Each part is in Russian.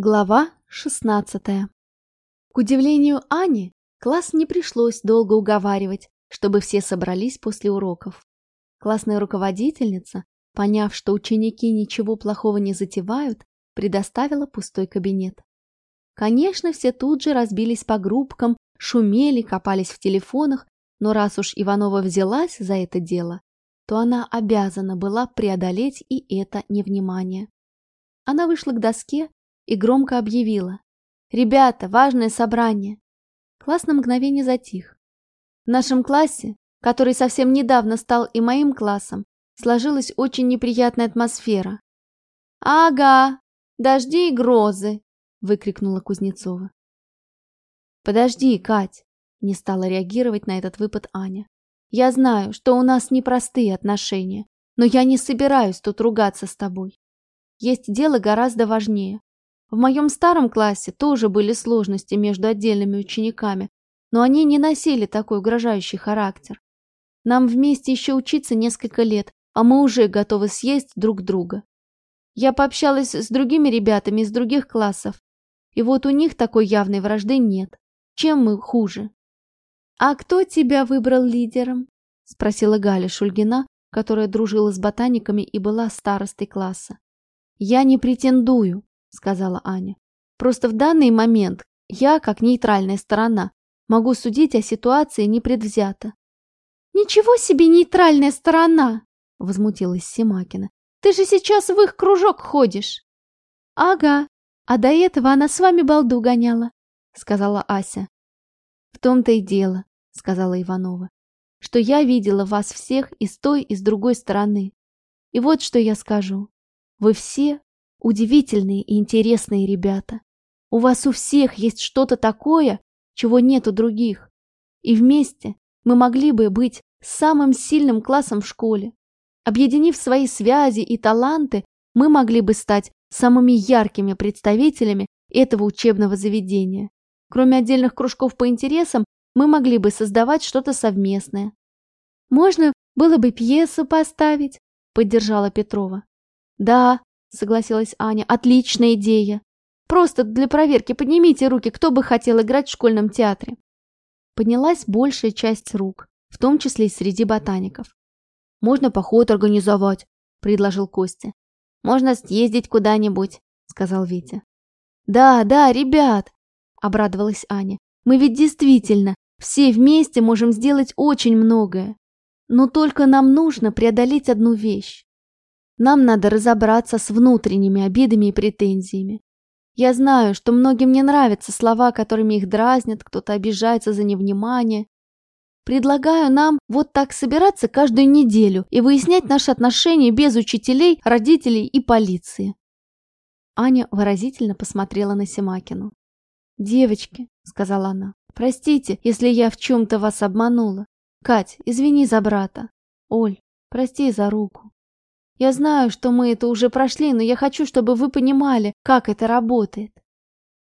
Глава 16 К удивлению Ани, класс не пришлось долго уговаривать, чтобы все собрались после уроков. Классная руководительница, поняв, что ученики ничего плохого не затевают, предоставила пустой кабинет. Конечно, все тут же разбились по группкам, шумели, копались в телефонах, но раз уж Иванова взялась за это дело, то она обязана была преодолеть и это невнимание. Она вышла к доске, и громко объявила. «Ребята, важное собрание!» Класс на мгновение затих. В нашем классе, который совсем недавно стал и моим классом, сложилась очень неприятная атмосфера. «Ага, дожди и грозы!» — выкрикнула Кузнецова. «Подожди, Кать!» — не стала реагировать на этот выпад Аня. «Я знаю, что у нас непростые отношения, но я не собираюсь тут ругаться с тобой. Есть дело гораздо важнее. В моем старом классе тоже были сложности между отдельными учениками, но они не носили такой угрожающий характер. Нам вместе еще учиться несколько лет, а мы уже готовы съесть друг друга. Я пообщалась с другими ребятами из других классов, и вот у них такой явной вражды нет. Чем мы хуже? «А кто тебя выбрал лидером?» – спросила Галя Шульгина, которая дружила с ботаниками и была старостой класса. «Я не претендую», — сказала Аня. «Просто в данный момент я, как нейтральная сторона, могу судить о ситуации непредвзято». «Ничего себе нейтральная сторона!» — возмутилась Семакина. «Ты же сейчас в их кружок ходишь!» «Ага, а до этого она с вами балду гоняла», — сказала Ася. «В том-то и дело», — сказала Иванова, «что я видела вас всех и с той, и с другой стороны. И вот что я скажу. Вы все Удивительные и интересные ребята. У вас у всех есть что-то такое, чего нет у других. И вместе мы могли бы быть самым сильным классом в школе. Объединив свои связи и таланты, мы могли бы стать самыми яркими представителями этого учебного заведения. Кроме отдельных кружков по интересам, мы могли бы создавать что-то совместное. «Можно было бы пьесу поставить», — поддержала Петрова. «Да, — согласилась Аня. «Отличная идея! Просто для проверки поднимите руки, кто бы хотел играть в школьном театре». Поднялась большая часть рук, в том числе и среди ботаников. «Можно поход организовать», — предложил Костя. «Можно съездить куда-нибудь», — сказал Витя. «Да, да, ребят», — обрадовалась Аня. «Мы ведь действительно все вместе можем сделать очень многое. Но только нам нужно преодолеть одну вещь. Нам надо разобраться с внутренними обидами и претензиями. Я знаю, что многим не нравятся слова, которыми их дразнят, кто-то обижается за невнимание. Предлагаю нам вот так собираться каждую неделю и выяснять наши отношения без учителей, родителей и полиции. Аня выразительно посмотрела на Семакину. «Девочки», — сказала она, — «простите, если я в чем-то вас обманула. Кать, извини за брата. Оль, прости за руку. Я знаю, что мы это уже прошли, но я хочу, чтобы вы понимали, как это работает.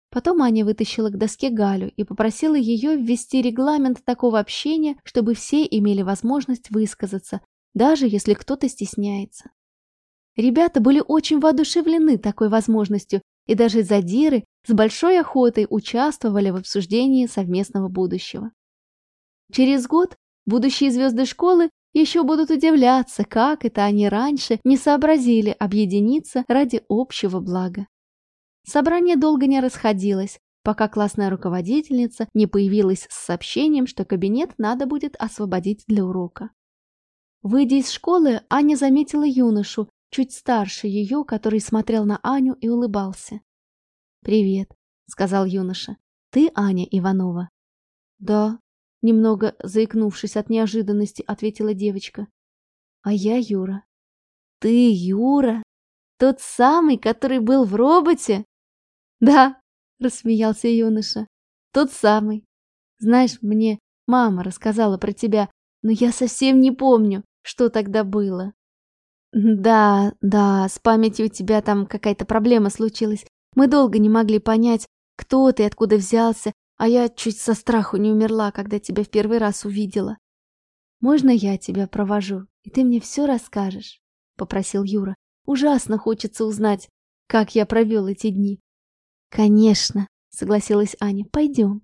Потом Аня вытащила к доске Галю и попросила ее ввести регламент такого общения, чтобы все имели возможность высказаться, даже если кто-то стесняется. Ребята были очень воодушевлены такой возможностью, и даже задиры с большой охотой участвовали в обсуждении совместного будущего. Через год будущие звезды школы еще будут удивляться, как это они раньше не сообразили объединиться ради общего блага. Собрание долго не расходилось, пока классная руководительница не появилась с сообщением, что кабинет надо будет освободить для урока. Выйдя из школы, Аня заметила юношу, чуть старше ее, который смотрел на Аню и улыбался. «Привет», — сказал юноша. «Ты Аня Иванова?» «Да», Немного заикнувшись от неожиданности, ответила девочка. А я Юра. Ты Юра? Тот самый, который был в роботе? Да, рассмеялся юноша. Тот самый. Знаешь, мне мама рассказала про тебя, но я совсем не помню, что тогда было. Да, да, с памятью у тебя там какая-то проблема случилась. Мы долго не могли понять, кто ты, откуда взялся, а я чуть со страху не умерла, когда тебя в первый раз увидела. Можно я тебя провожу, и ты мне все расскажешь? Попросил Юра. Ужасно хочется узнать, как я провел эти дни. Конечно, согласилась Аня. Пойдем.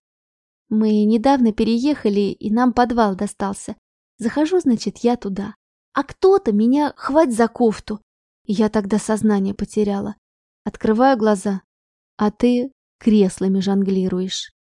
Мы недавно переехали, и нам подвал достался. Захожу, значит, я туда. А кто-то меня хвать за кофту. Я тогда сознание потеряла. Открываю глаза, а ты креслами жонглируешь.